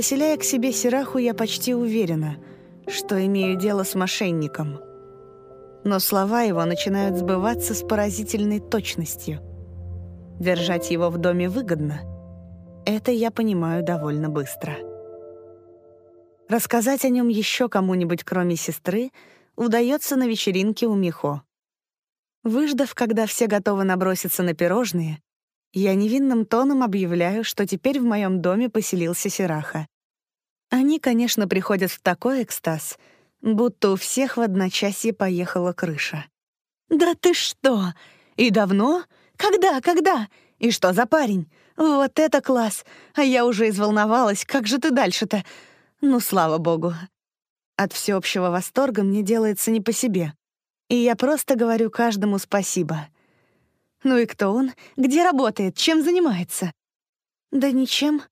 Заселяя к себе Сираху, я почти уверена, что имею дело с мошенником. Но слова его начинают сбываться с поразительной точностью. Держать его в доме выгодно. Это я понимаю довольно быстро. Рассказать о нем еще кому-нибудь, кроме сестры, удается на вечеринке у Михо. Выждав, когда все готовы наброситься на пирожные, я невинным тоном объявляю, что теперь в моем доме поселился Сираха. Они, конечно, приходят в такой экстаз, будто у всех в одночасье поехала крыша. «Да ты что? И давно? Когда, когда? И что за парень? Вот это класс! А я уже изволновалась, как же ты дальше-то? Ну, слава богу. От всеобщего восторга мне делается не по себе. И я просто говорю каждому спасибо — ну и кто он? Где работает? Чем занимается? Да ничем.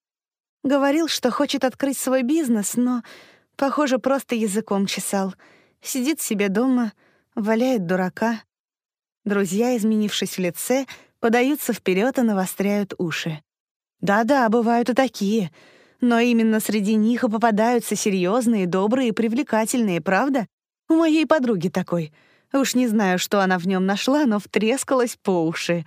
Говорил, что хочет открыть свой бизнес, но, похоже, просто языком чесал. Сидит себе дома, валяет дурака. Друзья, изменившись в лице, подаются вперед и навостряют уши. Да-да, бывают и такие. Но именно среди них и попадаются серьезные, добрые и привлекательные, правда? У моей подруги такой — Уж не знаю, что она в нем нашла, но втрескалась по уши.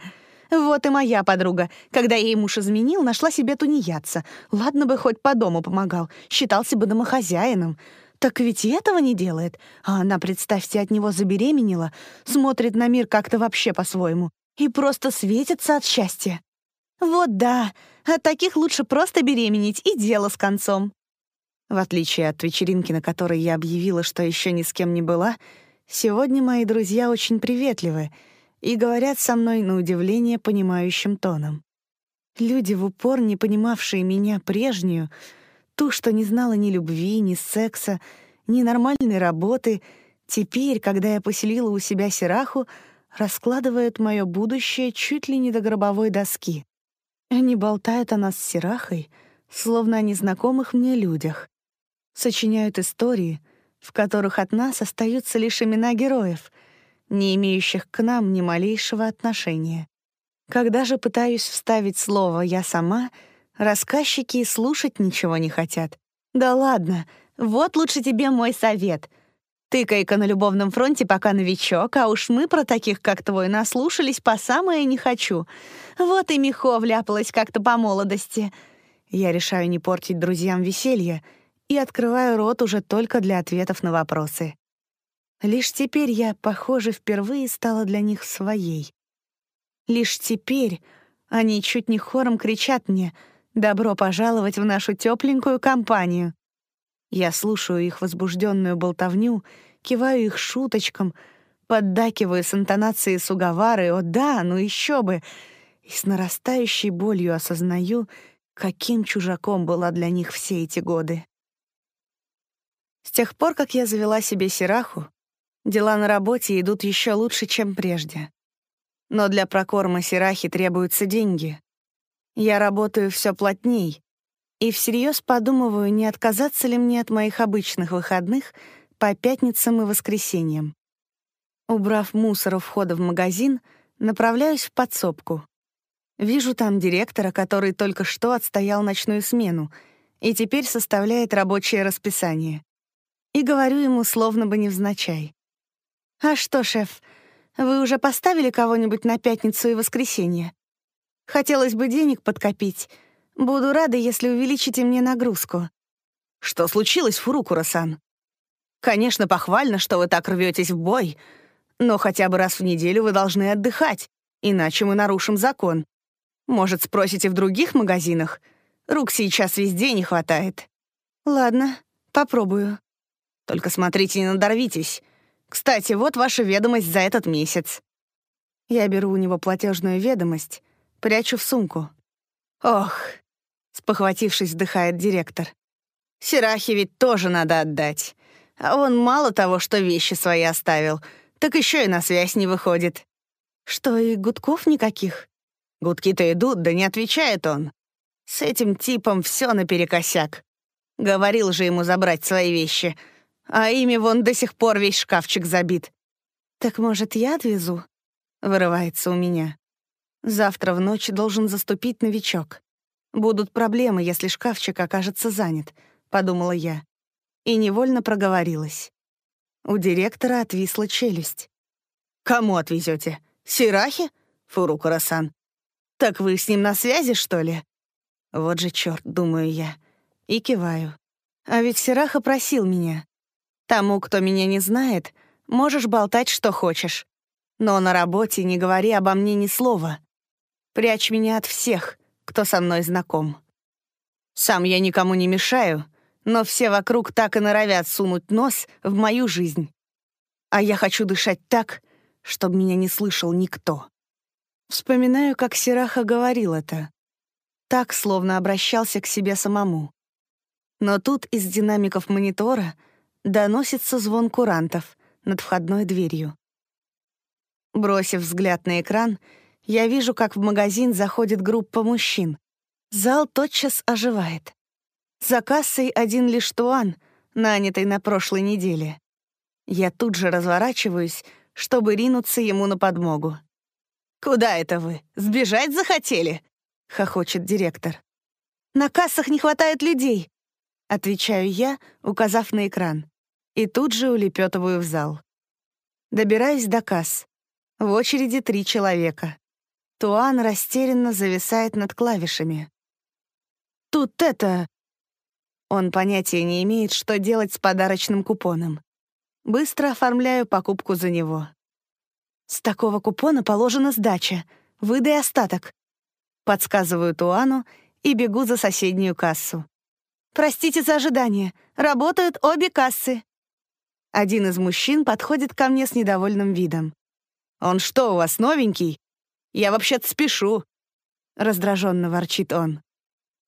Вот и моя подруга, когда ей муж изменил, нашла себе тунеядца. Ладно бы хоть по дому помогал, считался бы домохозяином. Так ведь и этого не делает. А она, представьте, от него забеременела, смотрит на мир как-то вообще по-своему и просто светится от счастья. Вот да, от таких лучше просто беременеть и дело с концом. В отличие от вечеринки, на которой я объявила, что еще ни с кем не была, Сегодня мои друзья очень приветливы и говорят со мной на удивление понимающим тоном. Люди, в упор не понимавшие меня прежнюю, ту, что не знала ни любви, ни секса, ни нормальной работы, теперь, когда я поселила у себя Сираху, раскладывают мое будущее чуть ли не до гробовой доски. Они болтают о нас с Сирахой, словно о незнакомых мне людях. Сочиняют истории — в которых от нас остаются лишь имена героев, не имеющих к нам ни малейшего отношения. Когда же пытаюсь вставить слово «я сама», рассказчики и слушать ничего не хотят. Да ладно, вот лучше тебе мой совет. Тыкай-ка на любовном фронте, пока новичок, а уж мы про таких, как твой, наслушались по самое не хочу. Вот и Михо вляпалась как-то по молодости. Я решаю не портить друзьям веселье — и открываю рот уже только для ответов на вопросы. Лишь теперь я, похоже, впервые стала для них своей. Лишь теперь они чуть не хором кричат мне «Добро пожаловать в нашу тепленькую компанию!» Я слушаю их возбужденную болтовню, киваю их шуточкам, поддакиваю с интонацией суговары «О да, ну еще бы!» и с нарастающей болью осознаю, каким чужаком была для них все эти годы. С тех пор, как я завела себе Сираху, дела на работе идут еще лучше, чем прежде. Но для прокорма Сирахи требуются деньги. Я работаю все плотней и всерьез подумываю, не отказаться ли мне от моих обычных выходных по пятницам и воскресеньям. Убрав мусор у входа в магазин, направляюсь в подсобку. Вижу там директора, который только что отстоял ночную смену и теперь составляет рабочее расписание и говорю ему словно бы невзначай. «А что, шеф, вы уже поставили кого-нибудь на пятницу и воскресенье? Хотелось бы денег подкопить. Буду рада, если увеличите мне нагрузку». «Что случилось, Фурукура-сан?» «Конечно, похвально, что вы так рветесь в бой, но хотя бы раз в неделю вы должны отдыхать, иначе мы нарушим закон. Может, спросите в других магазинах? Рук сейчас везде не хватает». «Ладно, попробую», только смотрите, не надорвитесь. Кстати, вот ваша ведомость за этот месяц». Я беру у него платежную ведомость, прячу в сумку. «Ох», — спохватившись, вздыхает директор. «Серахе ведь тоже надо отдать. А он мало того, что вещи свои оставил, так еще и на связь не выходит». «Что, и гудков никаких?» «Гудки-то идут, да не отвечает он. С этим типом все наперекосяк. Говорил же ему забрать свои вещи, а ими вон до сих пор весь шкафчик забит. «Так, может, я отвезу?» — вырывается у меня. Завтра в ночь должен заступить новичок. Будут проблемы, если шкафчик окажется занят, подумала я. И невольно проговорилась. У директора отвисла челюсть. «Кому отвезете? Сирахи? Фуру-Карасан? Так вы с ним на связи, что ли?» Вот же черт, думаю я. И киваю. А ведь Сираха просил меня. Тому, кто меня не знает, можешь болтать, что хочешь. Но на работе не говори обо мне ни слова. Прячь меня от всех, кто со мной знаком. Сам я никому не мешаю, но все вокруг так и норовят сунуть нос в мою жизнь. А я хочу дышать так, чтобы меня не слышал никто. Вспоминаю, как Сираха говорил это. Так, словно обращался к себе самому. Но тут из динамиков монитора доносится звон курантов над входной дверью. Бросив взгляд на экран, я вижу, как в магазин заходит группа мужчин. Зал тотчас оживает. За кассой один лишь Туан, нанятый на прошлой неделе. Я тут же разворачиваюсь, чтобы ринуться ему на подмогу. «Куда это вы? Сбежать захотели?» — хохочет директор. «На кассах не хватает людей», — отвечаю я, указав на экран. И тут же улепетываю в зал. Добираюсь до касс. В очереди три человека. Туан растерянно зависает над клавишами. «Тут это...» Он понятия не имеет, что делать с подарочным купоном. Быстро оформляю покупку за него. «С такого купона положена сдача. Выдай остаток». Подсказываю Туану и бегу за соседнюю кассу. «Простите за ожидание. Работают обе кассы». Один из мужчин подходит ко мне с недовольным видом. «Он что, у вас новенький? Я вообще-то спешу!» Раздраженно ворчит он.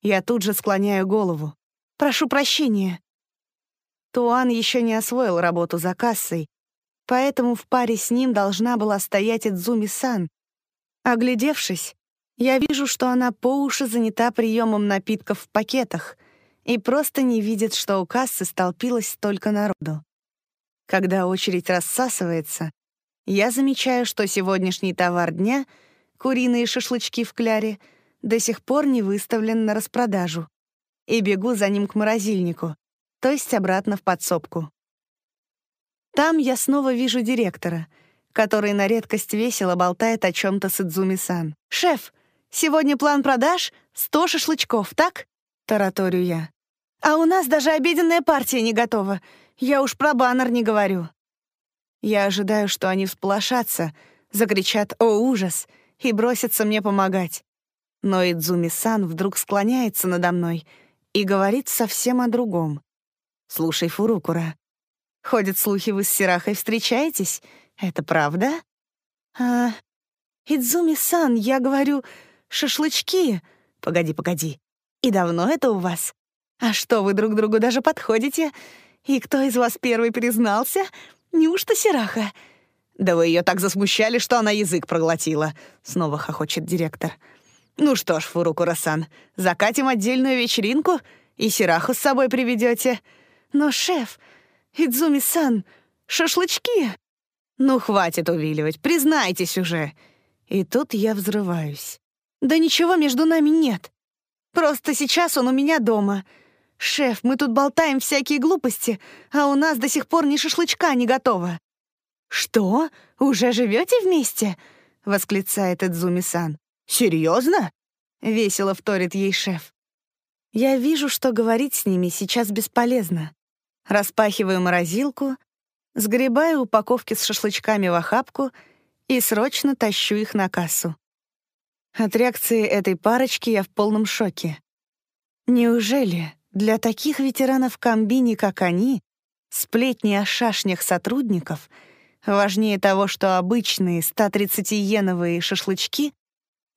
Я тут же склоняю голову. «Прошу прощения». Туан еще не освоил работу за кассой, поэтому в паре с ним должна была стоять Идзуми-сан. Оглядевшись, я вижу, что она по уши занята приемом напитков в пакетах и просто не видит, что у кассы столпилось столько народу. Когда очередь рассасывается, я замечаю, что сегодняшний товар дня — куриные шашлычки в кляре, до сих пор не выставлен на распродажу. И бегу за ним к морозильнику, то есть обратно в подсобку. Там я снова вижу директора, который на редкость весело болтает о чем то с Идзуми-сан. «Шеф, сегодня план продаж — 100 шашлычков, так?» — тараторю я. «А у нас даже обеденная партия не готова. Я уж про баннер не говорю». Я ожидаю, что они всполошатся, закричат «О, ужас!» и бросится мне помогать. Но Идзуми-сан вдруг склоняется надо мной и говорит совсем о другом. «Слушай, Фурукура, ходят слухи, вы с Сирахой встречаетесь? Это правда?» «А, Идзуми-сан, я говорю, шашлычки. Погоди, погоди. И давно это у вас? А что, вы друг другу даже подходите? И кто из вас первый признался? Неужто Сираха?» «Да вы ее так засмущали, что она язык проглотила», — снова хохочет директор. «Ну что ж, Фурукура-сан, закатим отдельную вечеринку и Сираху с собой приведете. Но, шеф, Идзуми-сан, шашлычки!» «Ну, хватит увиливать, признайтесь уже!» И тут я взрываюсь. «Да ничего между нами нет. Просто сейчас он у меня дома. Шеф, мы тут болтаем всякие глупости, а у нас до сих пор ни шашлычка не готово. «Что? Уже живете вместе?» — восклицает Эдзуми-сан. «Серьезно?» — весело вторит ей шеф. Я вижу, что говорить с ними сейчас бесполезно. Распахиваю морозилку, сгребаю упаковки с шашлычками в охапку и срочно тащу их на кассу. От реакции этой парочки я в полном шоке. Неужели для таких ветеранов комбини, как они, сплетни о шашнях сотрудников — Важнее того, что обычные 130-йеновые шашлычки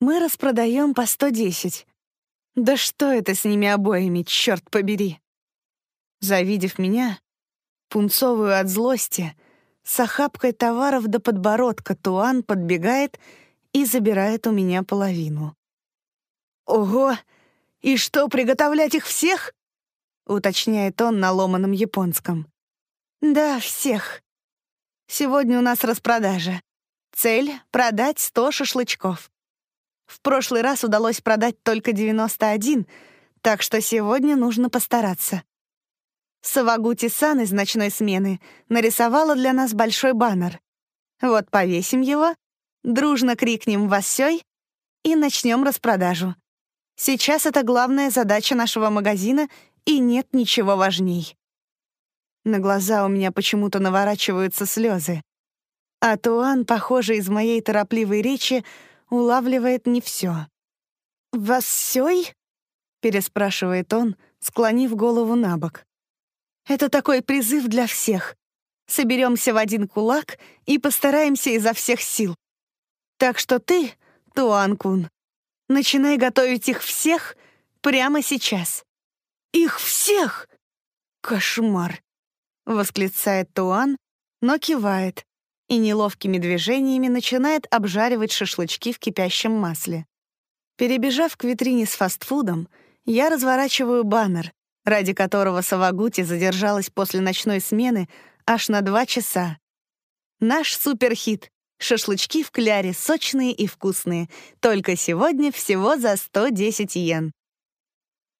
мы распродаем по 110. Да что это с ними обоими, черт побери! Завидев меня, пунцовую от злости, с охапкой товаров до подбородка Туан подбегает и забирает у меня половину. «Ого! И что, приготовлять их всех?» — уточняет он на ломаном японском. «Да, всех», Сегодня у нас распродажа. Цель — продать сто шашлычков. В прошлый раз удалось продать только 91, так что сегодня нужно постараться. Савагути-сан из ночной смены нарисовала для нас большой баннер. Вот повесим его, дружно крикнем «Вассёй» и начнем распродажу. Сейчас это главная задача нашего магазина, и нет ничего важней. На глаза у меня почему-то наворачиваются слезы. А Туан, похоже, из моей торопливой речи улавливает не все. «Вассёй?» — переспрашивает он, склонив голову на бок. «Это такой призыв для всех. Соберемся в один кулак и постараемся изо всех сил. Так что ты, Туан-кун, начинай готовить их всех прямо сейчас». «Их всех!» «Кошмар!» — восклицает Туан, но кивает и неловкими движениями начинает обжаривать шашлычки в кипящем масле. Перебежав к витрине с фастфудом, я разворачиваю баннер, ради которого Савагути задержалась после ночной смены аж на два часа. Наш суперхит — шашлычки в кляре, сочные и вкусные, только сегодня всего за 110 йен.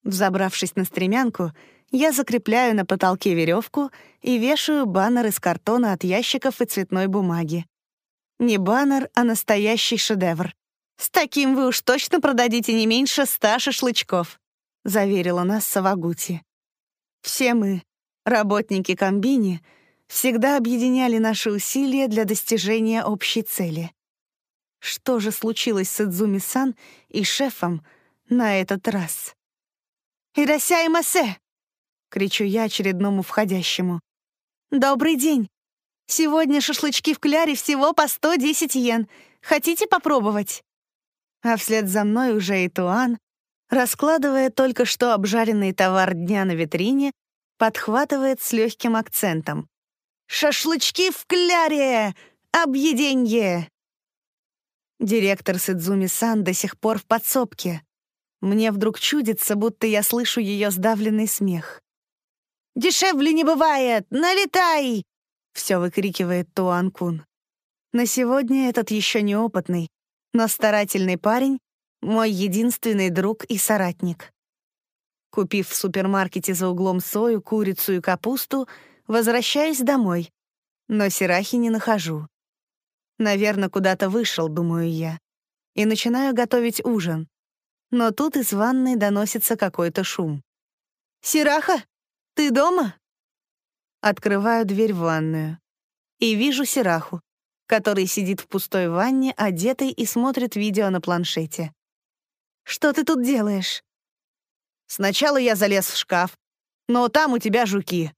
Взобравшись на стремянку, я закрепляю на потолке веревку и вешаю баннер из картона от ящиков и цветной бумаги. Не баннер, а настоящий шедевр. «С таким вы уж точно продадите не меньше ста шашлычков», — заверила нас Савагути. Все мы, работники комбини, всегда объединяли наши усилия для достижения общей цели. Что же случилось с Идзуми-сан и шефом на этот раз? «Ирася Масе!» — кричу я очередному входящему. «Добрый день! Сегодня шашлычки в кляре всего по 110 йен. Хотите попробовать?» а вслед за мной уже и Туан, раскладывая только что обжаренный товар дня на витрине, подхватывает с легким акцентом. «Шашлычки в кляре! Объеденье!» Директор Сидзуми-сан до сих пор в подсобке. Мне вдруг чудится, будто я слышу ее сдавленный смех. «Дешевле не бывает! Налетай!» — все выкрикивает Туан-кун. На сегодня этот еще неопытный, но старательный парень — мой единственный друг и соратник. Купив в супермаркете за углом сою, курицу и капусту, возвращаюсь домой, но Сирахи не нахожу. Наверное, куда-то вышел, думаю я, и начинаю готовить ужин. Но тут из ванной доносится какой-то шум. «Сираха, ты дома?» Открываю дверь в ванную и вижу Сираху который сидит в пустой ванне, одетый и смотрит видео на планшете. «Что ты тут делаешь?» «Сначала я залез в шкаф, но там у тебя жуки.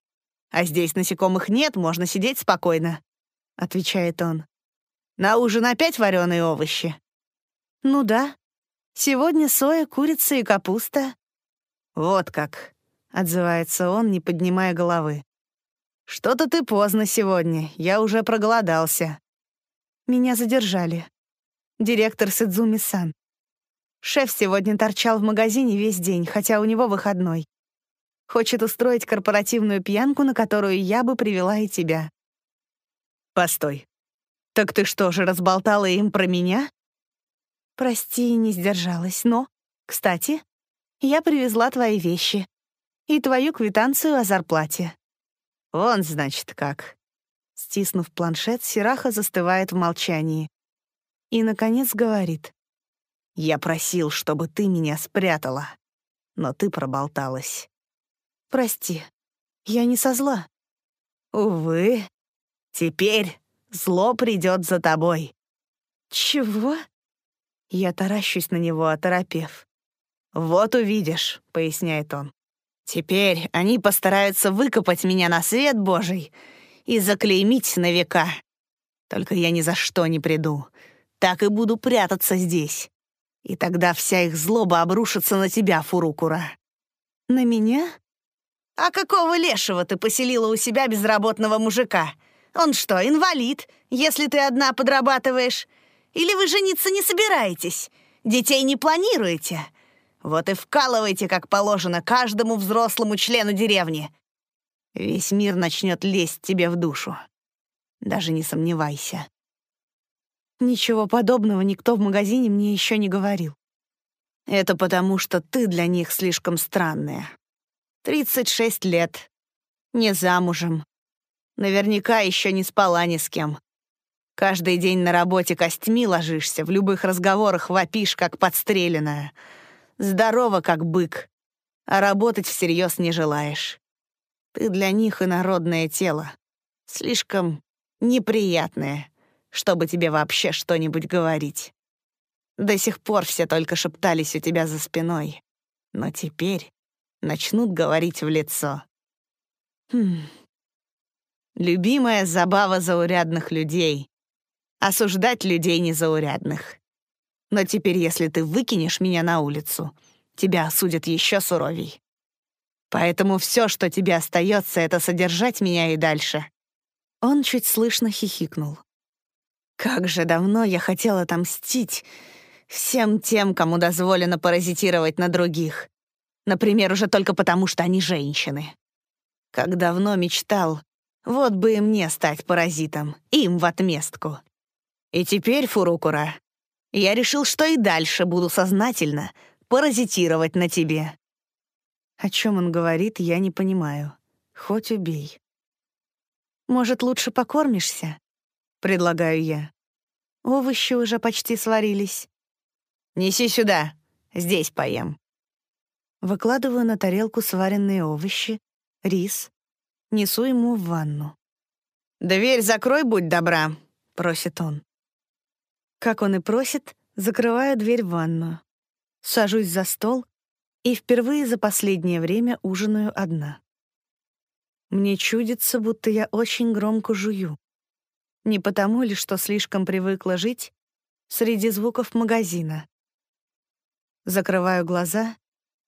А здесь насекомых нет, можно сидеть спокойно», — отвечает он. «На ужин опять вареные овощи?» «Ну да. Сегодня соя, курица и капуста». «Вот как», — отзывается он, не поднимая головы. «Что-то ты поздно сегодня, я уже проголодался». Меня задержали. Директор Сидзуми-сан. Шеф сегодня торчал в магазине весь день, хотя у него выходной. Хочет устроить корпоративную пьянку, на которую я бы привела и тебя. Постой. Так ты что же, разболтала им про меня? Прости, не сдержалась, но... Кстати, я привезла твои вещи и твою квитанцию о зарплате. Вон, значит, как. Стиснув планшет, Сираха застывает в молчании. И, наконец, говорит. «Я просил, чтобы ты меня спрятала, но ты проболталась». «Прости, я не со зла». «Увы, теперь зло придет за тобой». «Чего?» Я таращусь на него, оторопев. «Вот увидишь», — поясняет он. «Теперь они постараются выкопать меня на свет Божий и заклеймить на века. Только я ни за что не приду. Так и буду прятаться здесь. И тогда вся их злоба обрушится на тебя, Фурукура. На меня? А какого лешего ты поселила у себя безработного мужика? Он что, инвалид, если ты одна подрабатываешь? Или вы жениться не собираетесь? Детей не планируете? Вот и вкалывайте, как положено, каждому взрослому члену деревни. Весь мир начнет лезть тебе в душу. Даже не сомневайся. Ничего подобного никто в магазине мне еще не говорил. Это потому, что ты для них слишком странная. 36 лет. Не замужем. Наверняка еще не спала ни с кем. Каждый день на работе костьми ложишься, в любых разговорах вопишь, как подстреленная. Здорово, как бык. А работать всерьез не желаешь. Ты для них инородное тело. Слишком неприятное чтобы тебе вообще что-нибудь говорить. До сих пор все только шептались у тебя за спиной, но теперь начнут говорить в лицо. Хм. Любимая забава заурядных людей — осуждать людей незаурядных. Но теперь, если ты выкинешь меня на улицу, тебя осудят еще суровей. Поэтому все, что тебе остается, это содержать меня и дальше. Он чуть слышно хихикнул. Как же давно я хотела отомстить всем тем, кому дозволено паразитировать на других. Например, уже только потому, что они женщины. Как давно мечтал, вот бы и мне стать паразитом, им в отместку. И теперь, Фурукура, я решил, что и дальше буду сознательно паразитировать на тебе. О чем он говорит, я не понимаю. Хоть убей. Может, лучше покормишься? — предлагаю я. «Овощи уже почти сварились». «Неси сюда, здесь поем». Выкладываю на тарелку сваренные овощи, рис, несу ему в ванну. «Дверь закрой, будь добра», — просит он. Как он и просит, закрываю дверь в ванную. Сажусь за стол и впервые за последнее время ужинаю одна. Мне чудится, будто я очень громко жую. Не потому ли, что слишком привыкла жить среди звуков магазина. Закрываю глаза,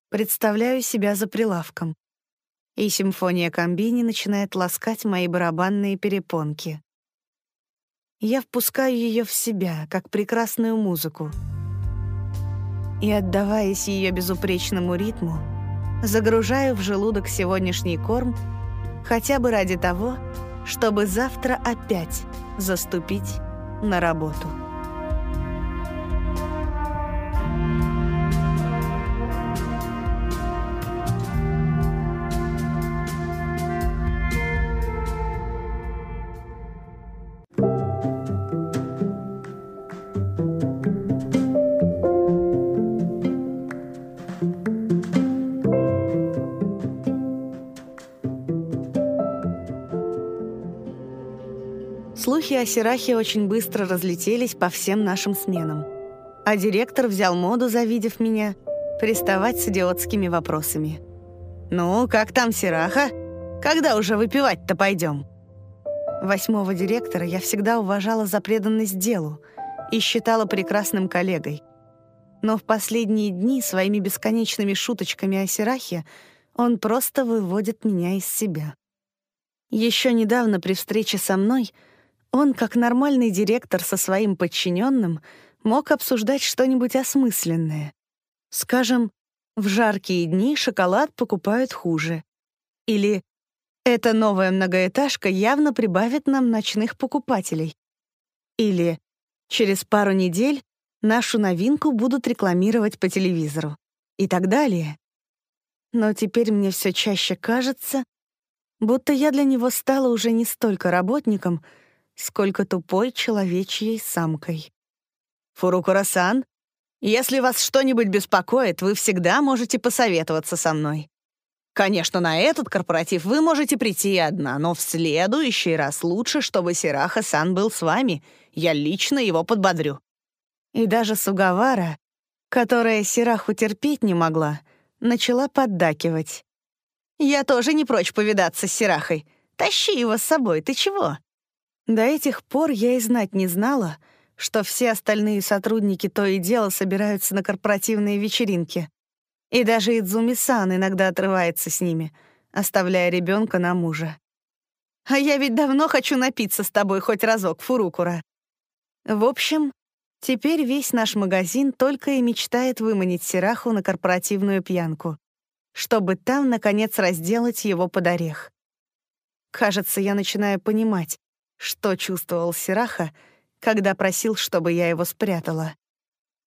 представляю себя за прилавком. И симфония комбини начинает ласкать мои барабанные перепонки. Я впускаю ее в себя, как прекрасную музыку. И, отдаваясь ее безупречному ритму, загружаю в желудок сегодняшний корм хотя бы ради того, чтобы завтра опять заступить на работу. Слухи о Сирахе очень быстро разлетелись по всем нашим сменам. А директор взял моду, завидев меня, приставать с идиотскими вопросами. «Ну, как там Сираха? Когда уже выпивать-то пойдем?» Восьмого директора я всегда уважала за преданность делу и считала прекрасным коллегой. Но в последние дни своими бесконечными шуточками о Сирахе он просто выводит меня из себя. Еще недавно при встрече со мной — он, как нормальный директор со своим подчиненным, мог обсуждать что-нибудь осмысленное. Скажем, в жаркие дни шоколад покупают хуже. Или эта новая многоэтажка явно прибавит нам ночных покупателей. Или через пару недель нашу новинку будут рекламировать по телевизору. И так далее. Но теперь мне все чаще кажется, будто я для него стала уже не столько работником, сколько тупой человечьей самкой. Фурукура-сан, если вас что-нибудь беспокоит, вы всегда можете посоветоваться со мной. Конечно, на этот корпоратив вы можете прийти одна, но в следующий раз лучше, чтобы Сираха-сан был с вами. Я лично его подбодрю. И даже Сугавара, которая Сираху терпеть не могла, начала поддакивать. «Я тоже не прочь повидаться с Сирахой. Тащи его с собой, ты чего?» До этих пор я и знать не знала, что все остальные сотрудники то и дело собираются на корпоративные вечеринки. И даже Идзуми-сан иногда отрывается с ними, оставляя ребенка на мужа. А я ведь давно хочу напиться с тобой хоть разок, Фурукура. В общем, теперь весь наш магазин только и мечтает выманить Сираху на корпоративную пьянку, чтобы там, наконец, разделать его под орех. Кажется, я начинаю понимать, что чувствовал Сираха, когда просил, чтобы я его спрятала.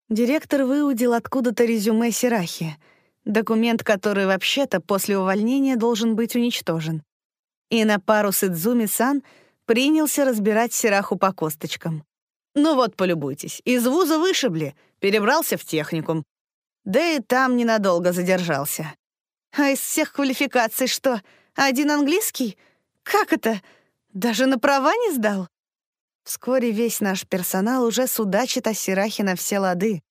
Директор выудил откуда-то резюме Сирахи, документ, который вообще-то после увольнения должен быть уничтожен. И на пару с Идзуми-сан принялся разбирать Сираху по косточкам. Ну вот, полюбуйтесь, из вуза вышибли, перебрался в техникум. Да и там ненадолго задержался. А из всех квалификаций что, один английский? Как это? Даже на права не сдал? Вскоре весь наш персонал уже судачит о Сирахе на все лады.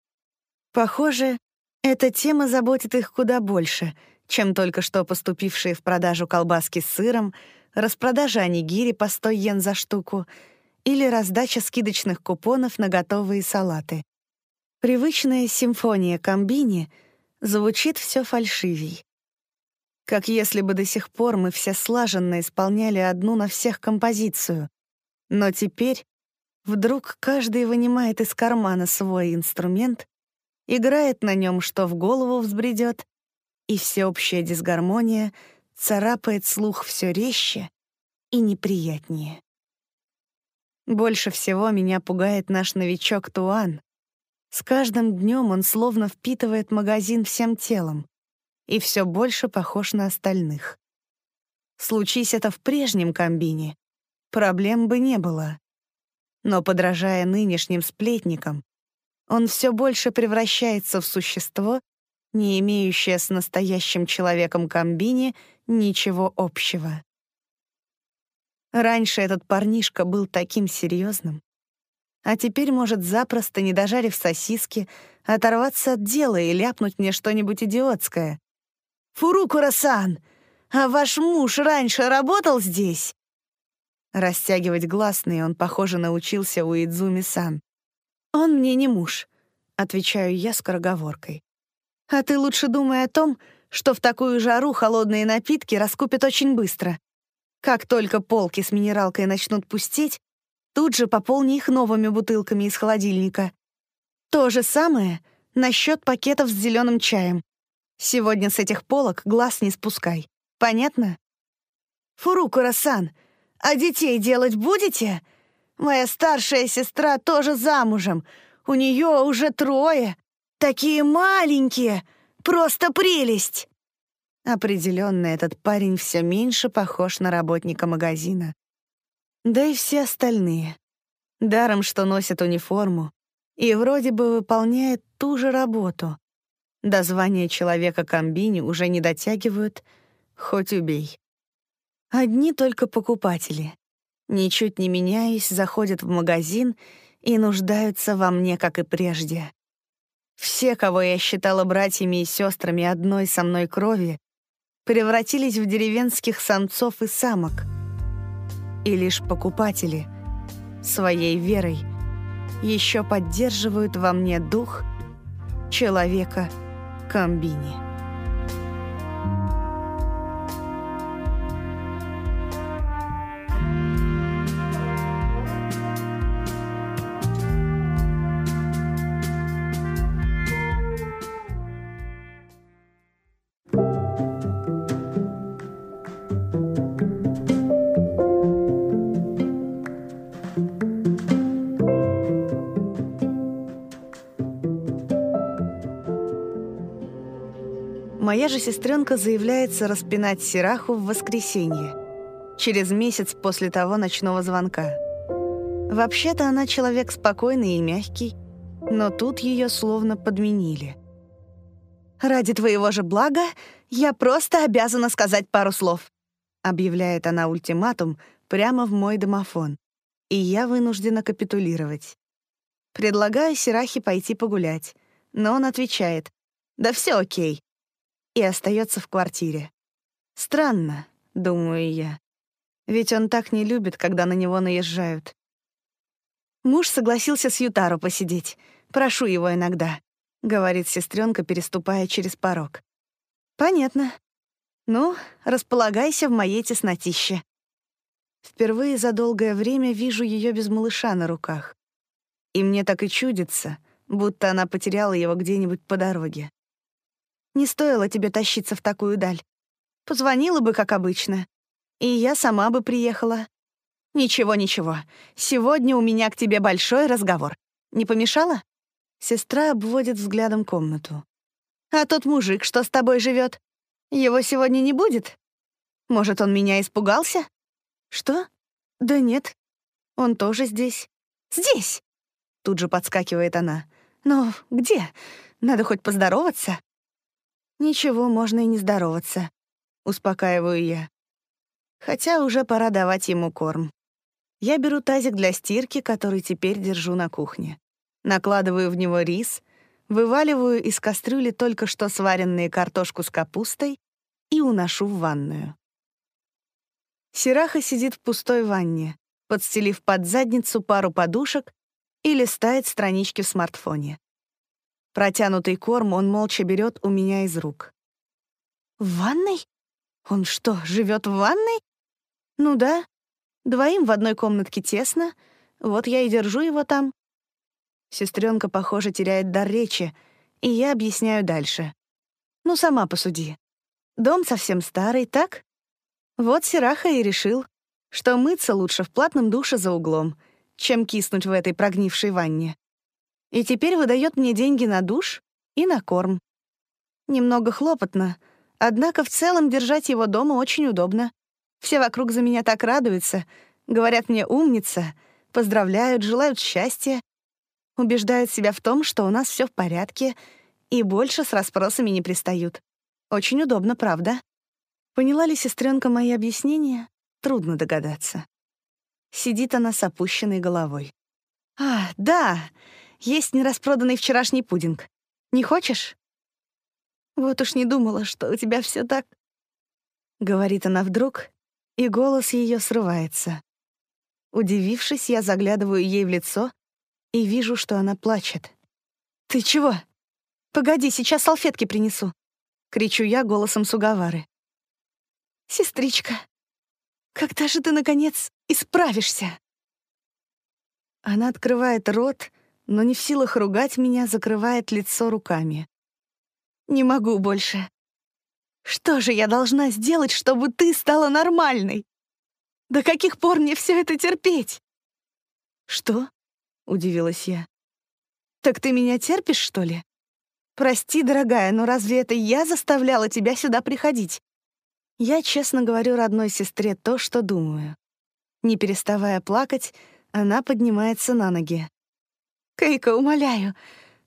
Похоже, эта тема заботит их куда больше, чем только что поступившие в продажу колбаски с сыром, распродажа анигири по 100 йен за штуку или раздача скидочных купонов на готовые салаты. Привычная симфония комбини звучит все фальшивей. Как если бы до сих пор мы все слаженно исполняли одну на всех композицию, но теперь вдруг каждый вынимает из кармана свой инструмент, играет на нем, что в голову взбредет, и всеобщая дисгармония царапает слух все резче и неприятнее. Больше всего меня пугает наш новичок Туан. С каждым днем он словно впитывает магазин всем телом и все больше похож на остальных. Случись это в прежнем комбине, проблем бы не было. Но, подражая нынешним сплетникам, он все больше превращается в существо, не имеющее с настоящим человеком комбине ничего общего. Раньше этот парнишка был таким серьезным, а теперь может запросто, не дожарив сосиски, оторваться от дела и ляпнуть мне что-нибудь идиотское. «Фурукура-сан, а ваш муж раньше работал здесь?» Растягивать гласные он, похоже, научился у Идзуми-сан. «Он мне не муж», — отвечаю я скороговоркой. «А ты лучше думай о том, что в такую жару холодные напитки раскупят очень быстро. Как только полки с минералкой начнут пустеть, тут же пополни их новыми бутылками из холодильника. То же самое насчет пакетов с зеленым чаем. Сегодня с этих полок глаз не спускай. Понятно? Фурукура-сан, а детей делать будете? Моя старшая сестра тоже замужем. У нее уже трое. Такие маленькие. Просто прелесть. Определенно, этот парень все меньше похож на работника магазина. Да и все остальные. Даром, что носят униформу и вроде бы выполняет ту же работу. До звания человека комбини уже не дотягивают, хоть убей. Одни только покупатели, ничуть не меняясь, заходят в магазин и нуждаются во мне, как и прежде. Все, кого я считала братьями и сестрами одной со мной крови, превратились в деревенских самцов и самок. И лишь покупатели своей верой еще поддерживают во мне дух человека комбини. Же сестренка заявляется распинать Сираху в воскресенье, через месяц после того ночного звонка. Вообще-то она человек спокойный и мягкий, но тут ее словно подменили. «Ради твоего же блага я просто обязана сказать пару слов», объявляет она ультиматум прямо в мой домофон, и я вынуждена капитулировать. Предлагаю Сирахе пойти погулять, но он отвечает, «Да все окей, и остается в квартире. Странно, думаю я. Ведь он так не любит, когда на него наезжают. Муж согласился с Ютару посидеть. Прошу его иногда, говорит сестренка, переступая через порог. Понятно. Ну, располагайся в моей теснотище. Впервые за долгое время вижу ее без малыша на руках. И мне так и чудится, будто она потеряла его где-нибудь по дороге. Не стоило тебе тащиться в такую даль. Позвонила бы, как обычно. И я сама бы приехала. «Ничего, ничего. Сегодня у меня к тебе большой разговор. Не помешало?» Сестра обводит взглядом комнату. «А тот мужик, что с тобой живет, его сегодня не будет? Может, он меня испугался?» «Что? Да нет. Он тоже здесь». «Здесь!» Тут же подскакивает она. «Но где? Надо хоть поздороваться?» «Ничего, можно и не здороваться», — успокаиваю я. Хотя уже пора давать ему корм. Я беру тазик для стирки, который теперь держу на кухне. Накладываю в него рис, вываливаю из кастрюли только что сваренные картошку с капустой и уношу в ванную. Сираха сидит в пустой ванне, подстелив под задницу пару подушек и листает странички в смартфоне. Протянутый корм он молча берет у меня из рук. «В ванной? Он что, живет в ванной?» «Ну да, Двоим в одной комнатке тесно, вот я и держу его там. Сестренка, похоже, теряет дар речи, и я объясняю дальше. Ну, сама посуди. Дом совсем старый, так? Вот Сираха и решил, что мыться лучше в платном душе за углом, чем киснуть в этой прогнившей ванне. И теперь выдает мне деньги на душ и на корм. Немного хлопотно, однако в целом держать его дома очень удобно. Все вокруг за меня так радуются, говорят мне «умница», поздравляют, желают счастья, убеждают себя в том, что у нас все в порядке, и больше с расспросами не пристают. Очень удобно, правда? Поняла ли сестренка мои объяснения? Трудно догадаться. Сидит она с опущенной головой. «А, да, есть нераспроданный вчерашний пудинг. Не хочешь?» «Вот уж не думала, что у тебя все так...» Говорит она вдруг, и голос ее срывается. Удивившись, я заглядываю ей в лицо и вижу, что она плачет. «Ты чего? Погоди, сейчас салфетки принесу!» — кричу я голосом Сугавары. «Сестричка, когда же ты, наконец, исправишься?» Она открывает рот, но не в силах ругать меня, закрывает лицо руками. «Не могу больше. Что же я должна сделать, чтобы ты стала нормальной? До каких пор мне все это терпеть? Что? Удивилась я. Так ты меня терпишь, что ли? Прости, дорогая, но разве это я заставляла тебя сюда приходить? Я честно говорю родной сестре то, что думаю. Не переставая плакать, она поднимается на ноги. «Кейка, умоляю,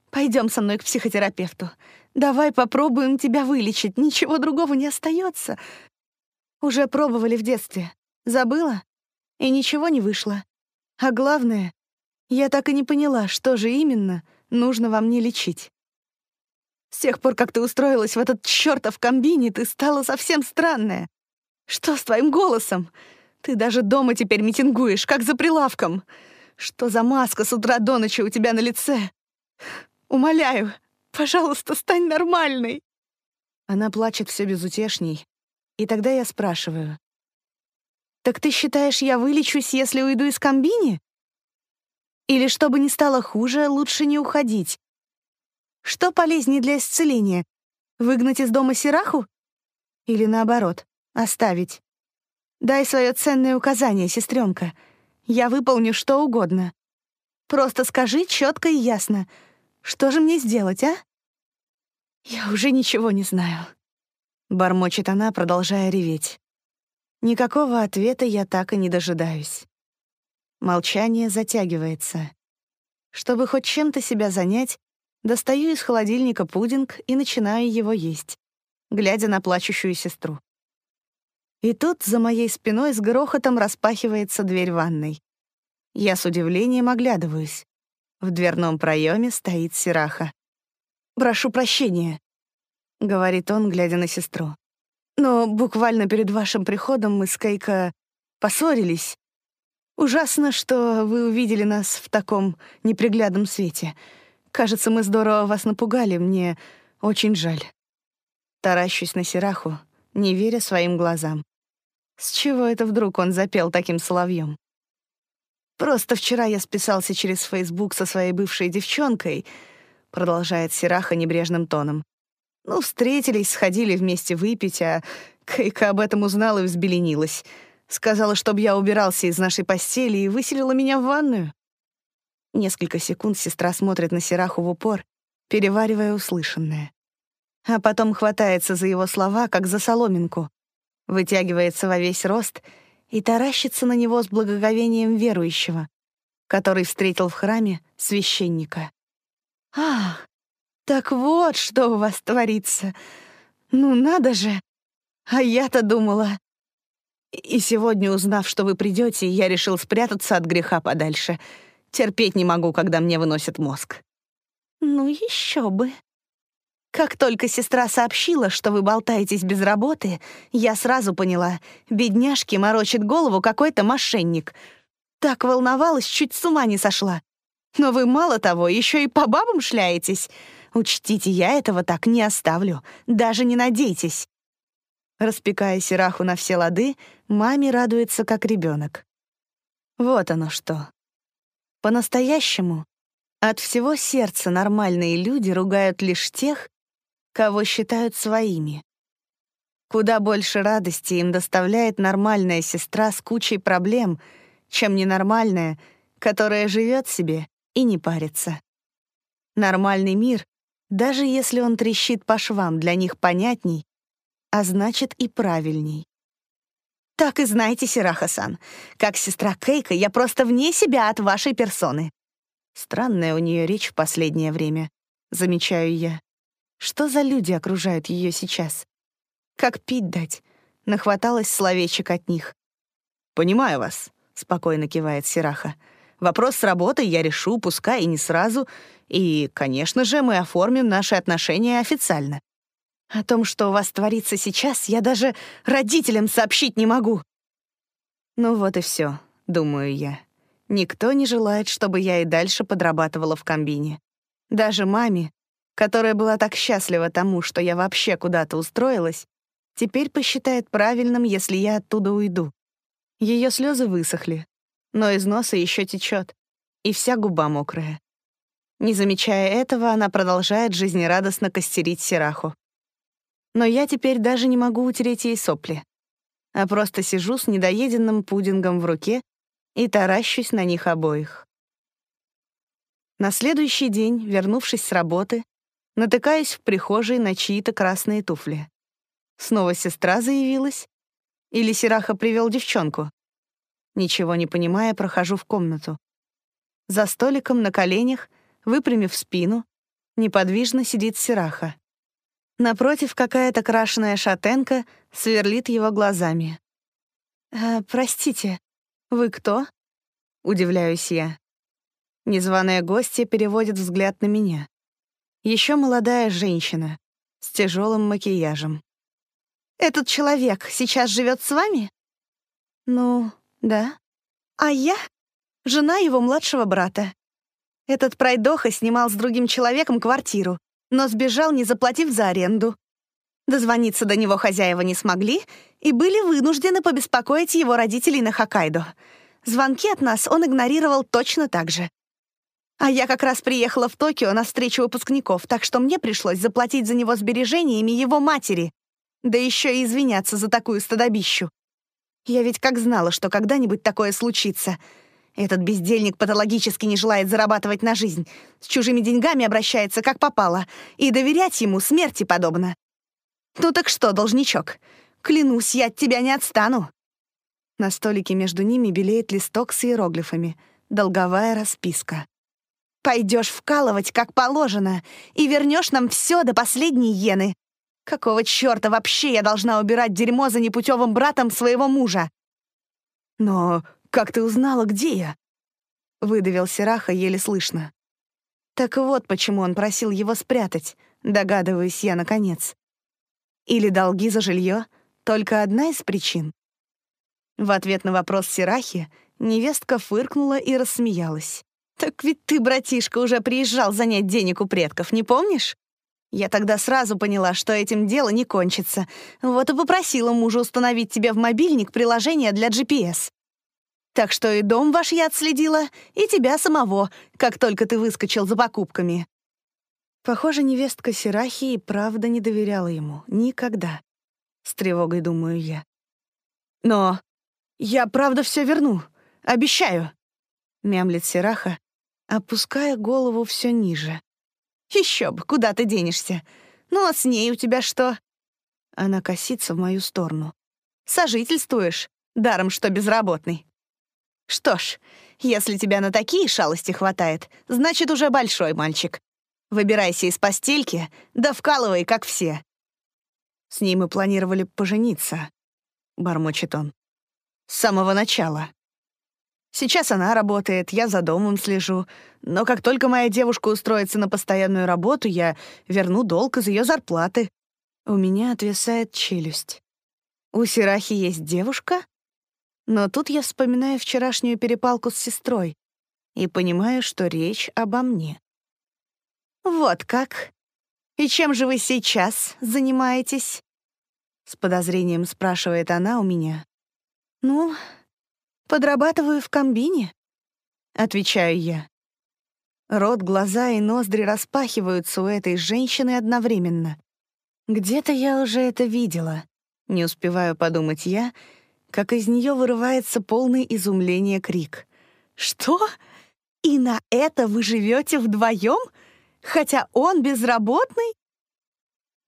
пойдем со мной к психотерапевту. Давай попробуем тебя вылечить, ничего другого не остается. Уже пробовали в детстве. Забыла? И ничего не вышло. А главное, я так и не поняла, что же именно нужно во мне лечить. С тех пор, как ты устроилась в этот чёртов комбине, ты стала совсем странная. Что с твоим голосом? Ты даже дома теперь митингуешь, как за прилавком. Что за маска с утра до ночи у тебя на лице? Умоляю, Пожалуйста, стань нормальной!» Она плачет все безутешней, и тогда я спрашиваю. «Так ты считаешь, я вылечусь, если уйду из комбини? Или, чтобы не стало хуже, лучше не уходить? Что полезнее для исцеления? Выгнать из дома Сираху? Или наоборот, оставить? Дай свое ценное указание, сестренка. Я выполню что угодно. Просто скажи четко и ясно, что же мне сделать, а?» «Я уже ничего не знаю», — бормочет она, продолжая реветь. Никакого ответа я так и не дожидаюсь. Молчание затягивается. Чтобы хоть чем-то себя занять, достаю из холодильника пудинг и начинаю его есть, глядя на плачущую сестру. И тут за моей спиной с грохотом распахивается дверь ванной. Я с удивлением оглядываюсь. В дверном проеме стоит Сираха. «Прошу прощения», — говорит он, глядя на сестру. «Но буквально перед вашим приходом мы с Кейко поссорились. Ужасно, что вы увидели нас в таком неприглядном свете. Кажется, мы здорово вас напугали, мне очень жаль». Таращусь на Сираху, не веря своим глазам. С чего это вдруг он запел таким соловьем? Просто вчера я списался через Фейсбук со своей бывшей девчонкой — продолжает Сираха небрежным тоном. Ну, встретились, сходили вместе выпить, а Кейка об этом узнала и взбеленилась. Сказала, чтобы я убирался из нашей постели и выселила меня в ванную. Несколько секунд сестра смотрит на Сераху в упор, переваривая услышанное. А потом хватается за его слова, как за соломинку, вытягивается во весь рост и таращится на него с благоговением верующего, который встретил в храме священника. «Ах, так вот, что у вас творится! Ну надо же! А я-то думала...» И сегодня, узнав, что вы придете, я решил спрятаться от греха подальше. Терпеть не могу, когда мне выносят мозг. Ну еще бы. Как только сестра сообщила, что вы болтаетесь без работы, я сразу поняла, бедняжке морочит голову какой-то мошенник. Так волновалась, чуть с ума не сошла. Но вы мало того, еще и по бабам шляетесь. Учтите, я этого так не оставлю. Даже не надейтесь. Распекая Сираху на все лады, маме радуется как ребенок. Вот оно что. По-настоящему, от всего сердца нормальные люди ругают лишь тех, кого считают своими. Куда больше радости им доставляет нормальная сестра с кучей проблем, чем ненормальная, которая живет себе и не парится. Нормальный мир, даже если он трещит по швам, для них понятней, а значит и правильней. Так и знаете, Сирахасан, как сестра Кейка, я просто вне себя от вашей персоны. Странная у нее речь в последнее время, замечаю я. Что за люди окружают ее сейчас? Как пить дать? Нахваталось словечек от них. «Понимаю вас», — спокойно кивает Сираха. «Вопрос с работой я решу, пускай и не сразу, и, конечно же, мы оформим наши отношения официально. О том, что у вас творится сейчас, я даже родителям сообщить не могу. Ну вот и все, думаю я. Никто не желает, чтобы я и дальше подрабатывала в комбине. Даже маме, которая была так счастлива тому, что я вообще куда-то устроилась, теперь посчитает правильным, если я оттуда уйду. Ее слезы высохли, но из носа еще течет, и вся губа мокрая. Не замечая этого, она продолжает жизнерадостно костерить Сираху но я теперь даже не могу утереть ей сопли, а просто сижу с недоеденным пудингом в руке и таращусь на них обоих. На следующий день, вернувшись с работы, натыкаюсь в прихожей на чьи-то красные туфли. Снова сестра заявилась? Или Сираха привел девчонку? Ничего не понимая, прохожу в комнату. За столиком на коленях, выпрямив спину, неподвижно сидит Сираха. Напротив, какая-то крашеная шатенка сверлит его глазами. «Э, «Простите, вы кто?» — удивляюсь я. Незваная гостья переводит взгляд на меня. Еще молодая женщина с тяжелым макияжем. «Этот человек сейчас живет с вами?» «Ну, да. А я — жена его младшего брата. Этот пройдоха снимал с другим человеком квартиру, но сбежал, не заплатив за аренду. Дозвониться до него хозяева не смогли и были вынуждены побеспокоить его родителей на Хоккайдо. Звонки от нас он игнорировал точно так же. А я как раз приехала в Токио на встречу выпускников, так что мне пришлось заплатить за него сбережениями его матери, да еще и извиняться за такую стыдобищу. Я ведь как знала, что когда-нибудь такое случится — этот бездельник патологически не желает зарабатывать на жизнь, с чужими деньгами обращается как попало, и доверять ему смерти подобно. Ну так что, должничок, клянусь, я от тебя не отстану. На столике между ними белеет листок с иероглифами, долговая расписка. Пойдешь вкалывать, как положено, и вернешь нам все до последней иены. Какого черта вообще я должна убирать дерьмо за непутевым братом своего мужа? Но «Как ты узнала, где я?» — выдавил Сираха еле слышно. Так вот, почему он просил его спрятать, догадываюсь я наконец. Или долги за жилье — только одна из причин. В ответ на вопрос Сирахи невестка фыркнула и рассмеялась. «Так ведь ты, братишка, уже приезжал занять денег у предков, не помнишь? Я тогда сразу поняла, что этим дело не кончится. Вот и попросила мужа установить тебе в мобильник приложение для GPS. Так что и дом ваш я отследила, и тебя самого, как только ты выскочил за покупками». Похоже, невестка Сирахи и правда не доверяла ему. Никогда. С тревогой думаю я. «Но «Я правда все верну. Обещаю», — мямлит Сираха, опуская голову все ниже. Еще бы, куда ты денешься? Ну, а с ней у тебя что?» Она косится в мою сторону. «Сожительствуешь, даром что безработный». «Что ж, если тебя на такие шалости хватает, значит, уже большой мальчик. Выбирайся из постельки, да вкалывай, как все». «С ней мы планировали пожениться», — бормочет он. «С самого начала». Сейчас она работает, я за домом слежу. Но как только моя девушка устроится на постоянную работу, я верну долг из ее зарплаты. У меня отвисает челюсть. У Сирахи есть девушка? Но тут я вспоминаю вчерашнюю перепалку с сестрой и понимаю, что речь обо мне. «Вот как? И чем же вы сейчас занимаетесь?» С подозрением спрашивает она у меня. «Ну, подрабатываю в комбине», — отвечаю я. Рот, глаза и ноздри распахиваются у этой женщины одновременно. Где-то я уже это видела. Не успеваю подумать я, как из нее вырывается полный изумления крик. «Что? И на это вы живете вдвоем? Хотя он безработный?»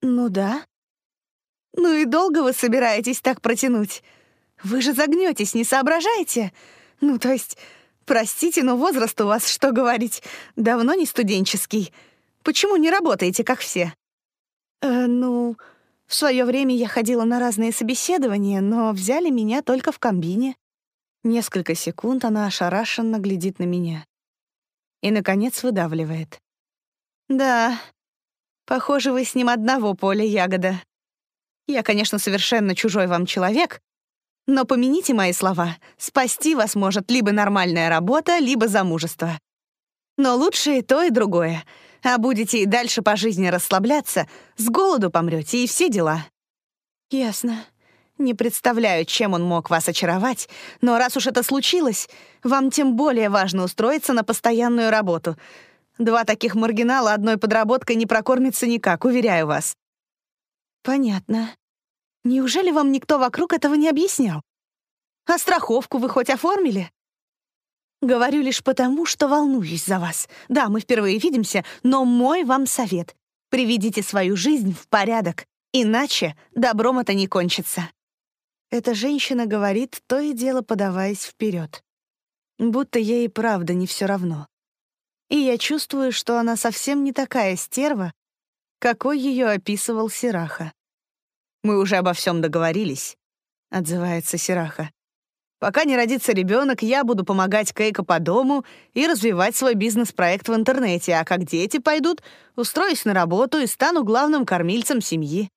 «Ну да». «Ну и долго вы собираетесь так протянуть? Вы же загнетесь, не соображаете? Ну, то есть, простите, но возраст у вас, что говорить, давно не студенческий. Почему не работаете, как все?» «Э, ну, в свое время я ходила на разные собеседования, но взяли меня только в комбине». Несколько секунд она ошарашенно глядит на меня. И, наконец, выдавливает. «Да, похоже, вы с ним одного поля ягода. Я, конечно, совершенно чужой вам человек, но помяните мои слова, спасти вас может либо нормальная работа, либо замужество. Но лучше и то, и другое — а будете и дальше по жизни расслабляться, с голоду помрете и все дела». «Ясно. Не представляю, чем он мог вас очаровать, но раз уж это случилось, вам тем более важно устроиться на постоянную работу. Два таких маргинала одной подработкой не прокормится никак, уверяю вас». «Понятно. Неужели вам никто вокруг этого не объяснял? А страховку вы хоть оформили?» Говорю лишь потому, что волнуюсь за вас. Да, мы впервые видимся, но мой вам совет. Приведите свою жизнь в порядок, иначе добром это не кончится. Эта женщина говорит, то и дело подаваясь вперед, Будто ей и правда не все равно. И я чувствую, что она совсем не такая стерва, какой ее описывал Сираха. «Мы уже обо всем договорились», — отзывается Сираха. Пока не родится ребенок, я буду помогать Кейко по дому и развивать свой бизнес-проект в интернете, а как дети пойдут, устроюсь на работу и стану главным кормильцем семьи.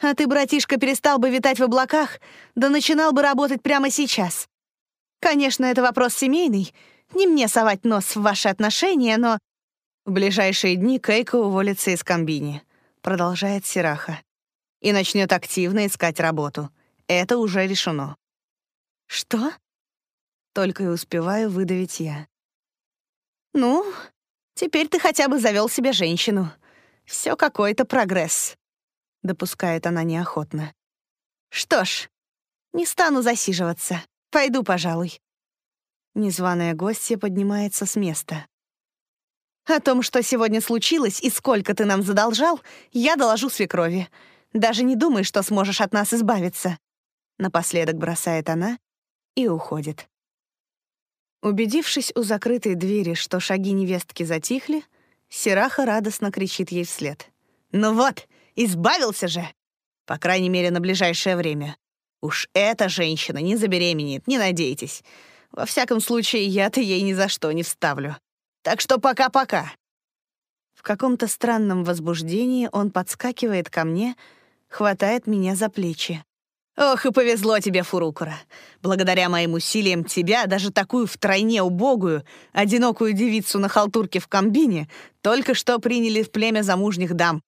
А ты, братишка, перестал бы витать в облаках, да начинал бы работать прямо сейчас. Конечно, это вопрос семейный, не мне совать нос в ваши отношения, но... В ближайшие дни Кейко уволится из комбини, продолжает Сираха, и начнет активно искать работу. Это уже решено. «Что?» Только и успеваю выдавить я. «Ну, теперь ты хотя бы завел себе женщину. Все какой-то прогресс», — допускает она неохотно. «Что ж, не стану засиживаться. Пойду, пожалуй». Незваная гостья поднимается с места. «О том, что сегодня случилось и сколько ты нам задолжал, я доложу свекрови. Даже не думай, что сможешь от нас избавиться». Напоследок бросает она и уходит. Убедившись у закрытой двери, что шаги невестки затихли, Сираха радостно кричит ей вслед. «Ну вот, избавился же! По крайней мере, на ближайшее время. Уж эта женщина не забеременеет, не надейтесь. Во всяком случае, я-то ей ни за что не вставлю. Так что пока-пока!» В каком-то странном возбуждении он подскакивает ко мне, хватает меня за плечи. Ох, и повезло тебе, Фурукура. Благодаря моим усилиям тебя, даже такую втройне убогую, одинокую девицу на халтурке в комбине, только что приняли в племя замужних дам.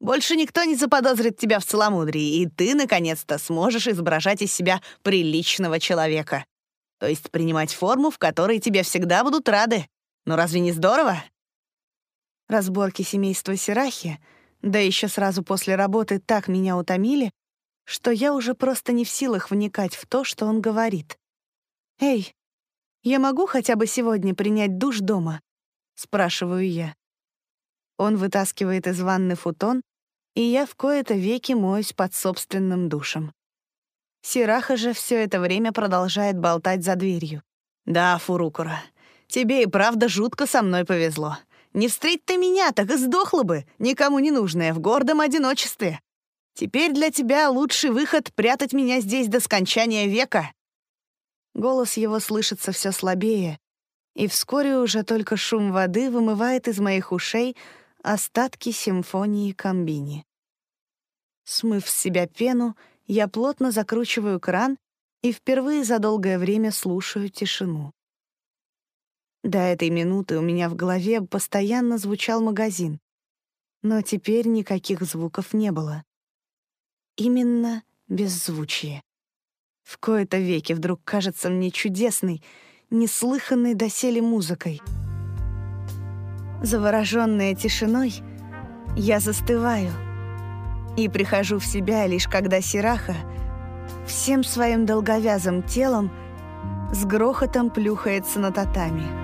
Больше никто не заподозрит тебя в целомудрии, и ты, наконец-то, сможешь изображать из себя приличного человека. То есть принимать форму, в которой тебе всегда будут рады. Ну разве не здорово? Разборки семейства Сирахи, да еще сразу после работы так меня утомили, что я уже просто не в силах вникать в то, что он говорит. «Эй, я могу хотя бы сегодня принять душ дома?» — спрашиваю я. Он вытаскивает из ванны футон, и я в кои-то веки моюсь под собственным душем. Сираха же все это время продолжает болтать за дверью. «Да, Фурукура, тебе и правда жутко со мной повезло. Не встреть ты меня, так и сдохла бы, никому не нужная, в гордом одиночестве. Теперь для тебя лучший выход — прятать меня здесь до скончания века». Голос его слышится все слабее, и вскоре уже только шум воды вымывает из моих ушей остатки симфонии комбини. Смыв с себя пену, я плотно закручиваю кран и впервые за долгое время слушаю тишину. До этой минуты у меня в голове постоянно звучал магазин, но теперь никаких звуков не было. Именно беззвучие. В кои-то веки вдруг кажется мне чудесной, неслыханной доселе музыкой. Заворожённая тишиной, я застываю и прихожу в себя лишь когда Сираха всем своим долговязым телом с грохотом плюхается на татами.